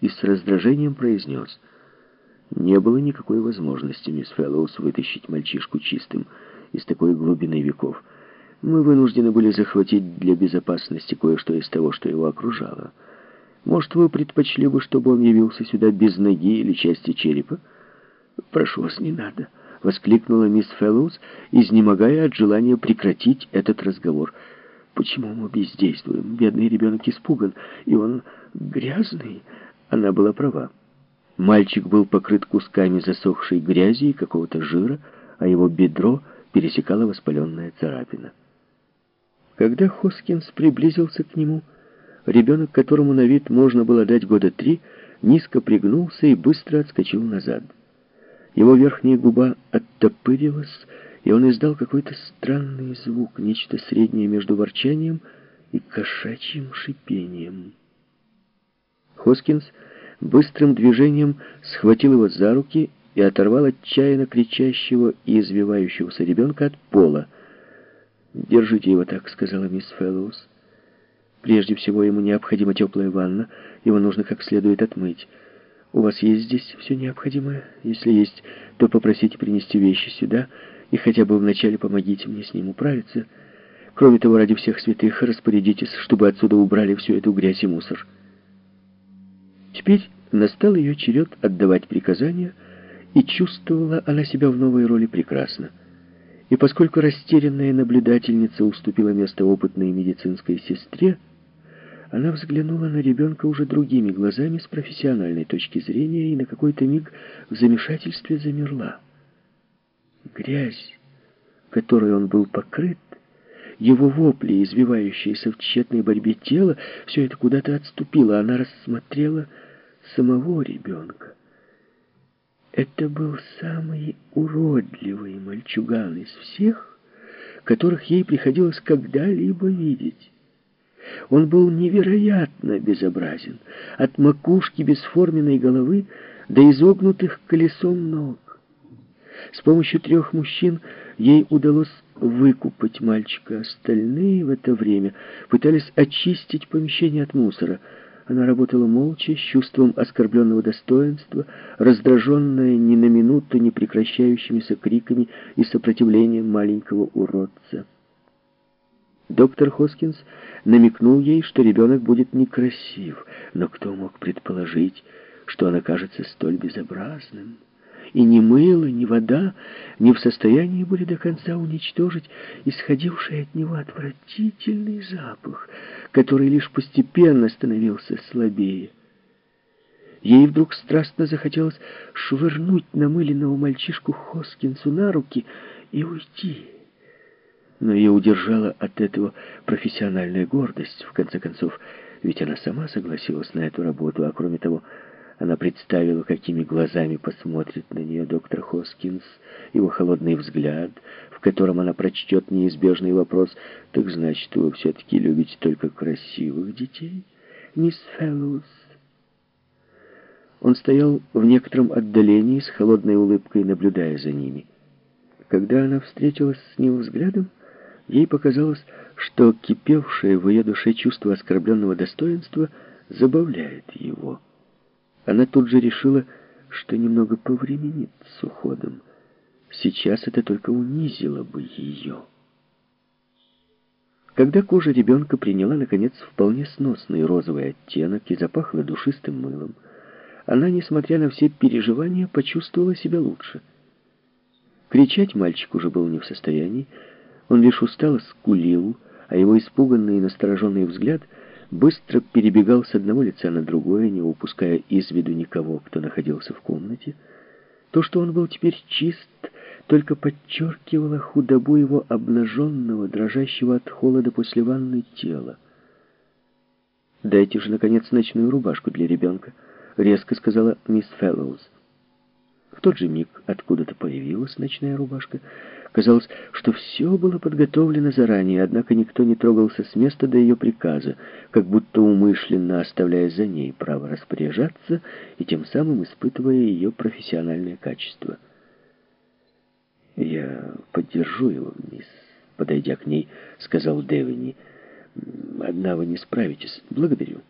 и с раздражением произнес. Не было никакой возможности, мисс Фэллоус, вытащить мальчишку чистым из такой глубины веков. Мы вынуждены были захватить для безопасности кое-что из того, что его окружало. Может, вы предпочли бы, чтобы он явился сюда без ноги или части черепа? Прошу вас, не надо, — воскликнула мисс Фэллоус, изнемогая от желания прекратить этот разговор. Почему мы бездействуем? Бедный ребенок испуган, и он грязный. Она была права. Мальчик был покрыт кусками засохшей грязи и какого-то жира, а его бедро пересекала воспаленная царапина. Когда Хоскинс приблизился к нему, ребенок, которому на вид можно было дать года три, низко пригнулся и быстро отскочил назад. Его верхняя губа оттопырилась, и он издал какой-то странный звук, нечто среднее между ворчанием и кошачьим шипением. Хоскинс быстрым движением схватил его за руки и оторвал отчаянно кричащего и извивающегося ребенка от пола. «Держите его так», — сказала мисс Фэллоус. «Прежде всего ему необходима теплая ванна, его нужно как следует отмыть. У вас есть здесь все необходимое? Если есть, то попросите принести вещи сюда, и хотя бы вначале помогите мне с ним управиться. Кроме того, ради всех святых, распорядитесь, чтобы отсюда убрали всю эту грязь и мусор». Теперь настал ее черед отдавать приказания, и чувствовала она себя в новой роли прекрасно. И поскольку растерянная наблюдательница уступила место опытной медицинской сестре, она взглянула на ребенка уже другими глазами с профессиональной точки зрения и на какой-то миг в замешательстве замерла. Грязь, которой он был покрыт, его вопли, извивающиеся в тщетной борьбе тела, все это куда-то отступило. Она рассмотрела самого ребенка. Это был самый уродливый мальчуган из всех, которых ей приходилось когда-либо видеть. Он был невероятно безобразен, от макушки бесформенной головы до изогнутых колесом ног. С помощью трех мужчин ей удалось выкупать мальчика. Остальные в это время пытались очистить помещение от мусора — она работала молча, с чувством оскорбленного достоинства, раздраженная ни на минуту не прекращающимися криками и сопротивлением маленького уродца. Доктор Хоскинс намекнул ей, что ребенок будет некрасив, но кто мог предположить, что он окажется столь безобразным? И ни мыло, ни вода не в состоянии были до конца уничтожить исходивший от него отвратительный запах, который лишь постепенно становился слабее. Ей вдруг страстно захотелось швырнуть намыленного мальчишку Хоскинсу на руки и уйти. Но ее удержала от этого профессиональная гордость. В конце концов, ведь она сама согласилась на эту работу, а кроме того... Она представила, какими глазами посмотрит на нее доктор Хоскинс, его холодный взгляд, в котором она прочтет неизбежный вопрос, «Так значит, вы все-таки любите только красивых детей, мисс Фэллоус?» Он стоял в некотором отдалении, с холодной улыбкой наблюдая за ними. Когда она встретилась с ним взглядом, ей показалось, что кипевшее в ее душе чувство оскорбленного достоинства забавляет его. Она тут же решила, что немного повременит с уходом. Сейчас это только унизило бы ее. Когда кожа ребенка приняла, наконец, вполне сносный розовый оттенок и запахла душистым мылом, она, несмотря на все переживания, почувствовала себя лучше. Кричать мальчик уже был не в состоянии, он лишь устало скулил, а его испуганный и настороженный взгляд — быстро перебегал с одного лица на другое, не упуская из виду никого, кто находился в комнате. То, что он был теперь чист, только подчеркивало худобу его обнаженного, дрожащего от холода после ванны тела. «Дайте же, наконец, ночную рубашку для ребенка», — резко сказала мисс Фэллоуз. В тот же миг откуда-то появилась ночная рубашка. Казалось, что все было подготовлено заранее, однако никто не трогался с места до ее приказа, как будто умышленно оставляя за ней право распоряжаться и тем самым испытывая ее профессиональное качество. «Я поддержу его, мисс», — подойдя к ней, сказал Девини. «Одна вы не справитесь. Благодарю».